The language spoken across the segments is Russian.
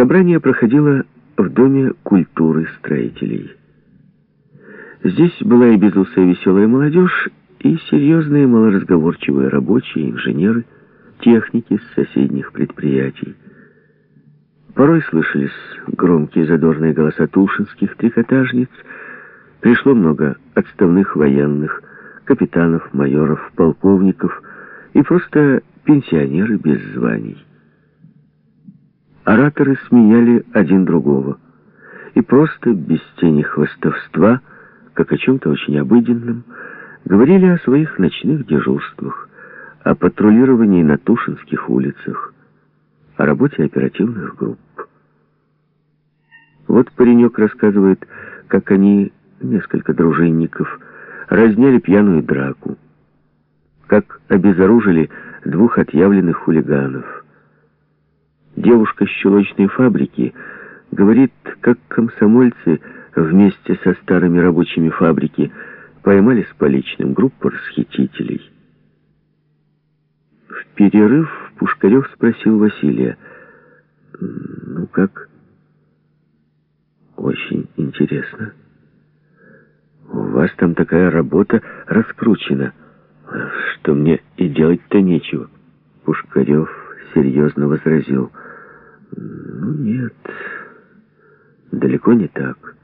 Собрание проходило в Доме культуры строителей. Здесь была и безусая веселая молодежь, и серьезные малоразговорчивые рабочие, инженеры, техники с соседних предприятий. Порой слышались громкие задорные голоса тушинских трикотажниц, пришло много отставных военных, капитанов, майоров, полковников и просто пенсионеры без званий. Ораторы сменяли один другого, и просто, без тени хвостовства, как о чем-то очень обыденном, говорили о своих ночных дежурствах, о патрулировании на Тушинских улицах, о работе оперативных групп. Вот паренек рассказывает, как они, несколько дружинников, разняли пьяную драку, как обезоружили двух отъявленных хулиганов. Девушка с щелочной фабрики говорит, как комсомольцы вместе со старыми рабочими фабрики поймали с поличным группу расхитителей. В перерыв Пушкарев спросил Василия, «Ну как?» «Очень интересно. У вас там такая работа раскручена, что мне и делать-то нечего». Пушкарев серьезно возразил, «Ну нет, далеко не так.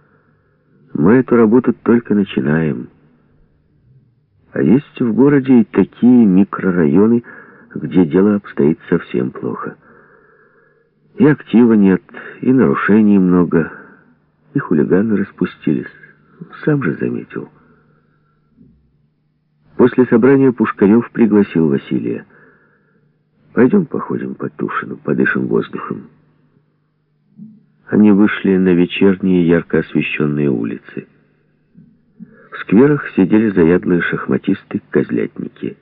Мы эту работу только начинаем». А есть в городе и такие микрорайоны, где дело обстоит совсем плохо. И актива нет, и нарушений много, и хулиганы распустились. Сам же заметил. После собрания Пушкарев пригласил Василия. «Пойдем походим по Тушину, подышим воздухом». Они вышли на вечерние ярко освещенные улицы. В скверах сидели заядлые шахматисты-козлятники.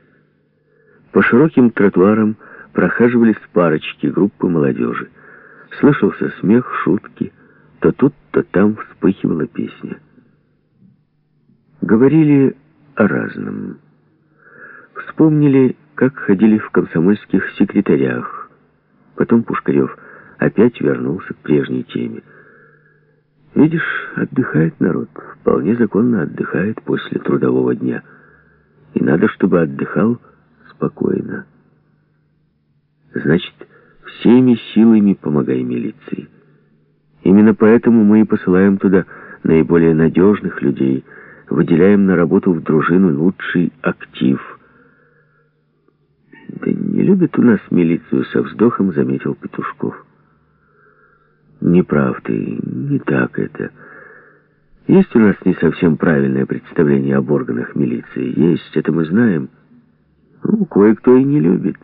По широким тротуарам прохаживались парочки, группы молодежи. Слышался смех, шутки. То тут, то там вспыхивала песня. Говорили о разном. Вспомнили, как ходили в комсомольских секретарях. Потом Пушкарев опять вернулся к прежней теме. Видишь, отдыхает народ, вполне законно отдыхает после трудового дня. И надо, чтобы отдыхал спокойно. Значит, всеми силами помогай милиции. Именно поэтому мы и посылаем туда наиболее надежных людей, выделяем на работу в дружину лучший актив. Любит у нас милицию со вздохом, заметил Петушков. Не прав ты, не так это. Есть у нас не совсем правильное представление об органах милиции. Есть, это мы знаем. Ну, кое-кто и не любит.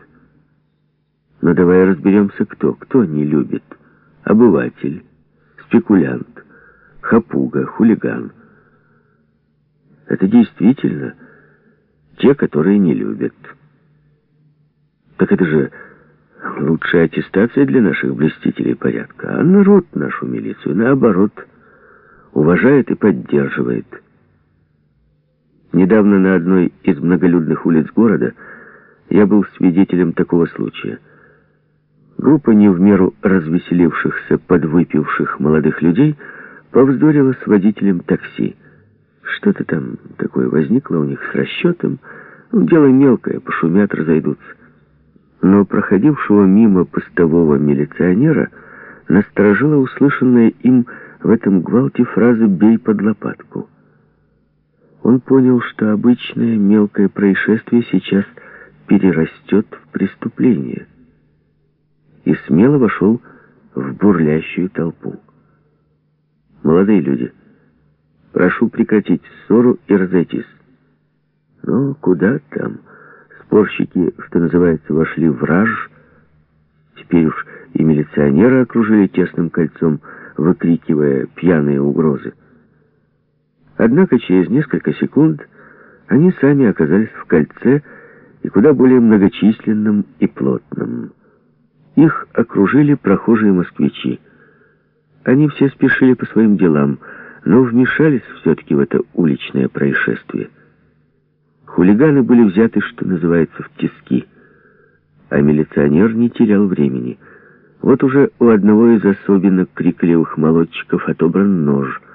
Но давай разберемся, кто. Кто не любит? Обыватель, спекулянт, хапуга, хулиган. Это действительно те, которые не любят. Так это же лучшая аттестация для наших блестителей порядка. А народ нашу милицию, наоборот, уважает и поддерживает. Недавно на одной из многолюдных улиц города я был свидетелем такого случая. Группа не в меру развеселившихся, подвыпивших молодых людей повздорила с водителем такси. Что-то там такое возникло у них с расчетом. Ну, дело мелкое, пошумят, разойдутся. Но проходившего мимо постового милиционера насторожила услышанная им в этом гвалте фраза «бей под лопатку». Он понял, что обычное мелкое происшествие сейчас перерастет в преступление. И смело вошел в бурлящую толпу. «Молодые люди, прошу прекратить ссору и разойтись». «Ну, куда там?» Спорщики, что называется, вошли в раж. Теперь уж и милиционеры окружили тесным кольцом, выкрикивая пьяные угрозы. Однако через несколько секунд они сами оказались в кольце и куда более многочисленным и плотным. Их окружили прохожие москвичи. Они все спешили по своим делам, но вмешались все-таки в это уличное происшествие. Хулиганы были взяты, что называется, в тиски, а милиционер не терял времени. Вот уже у одного из особенно крикливых молодчиков отобран нож —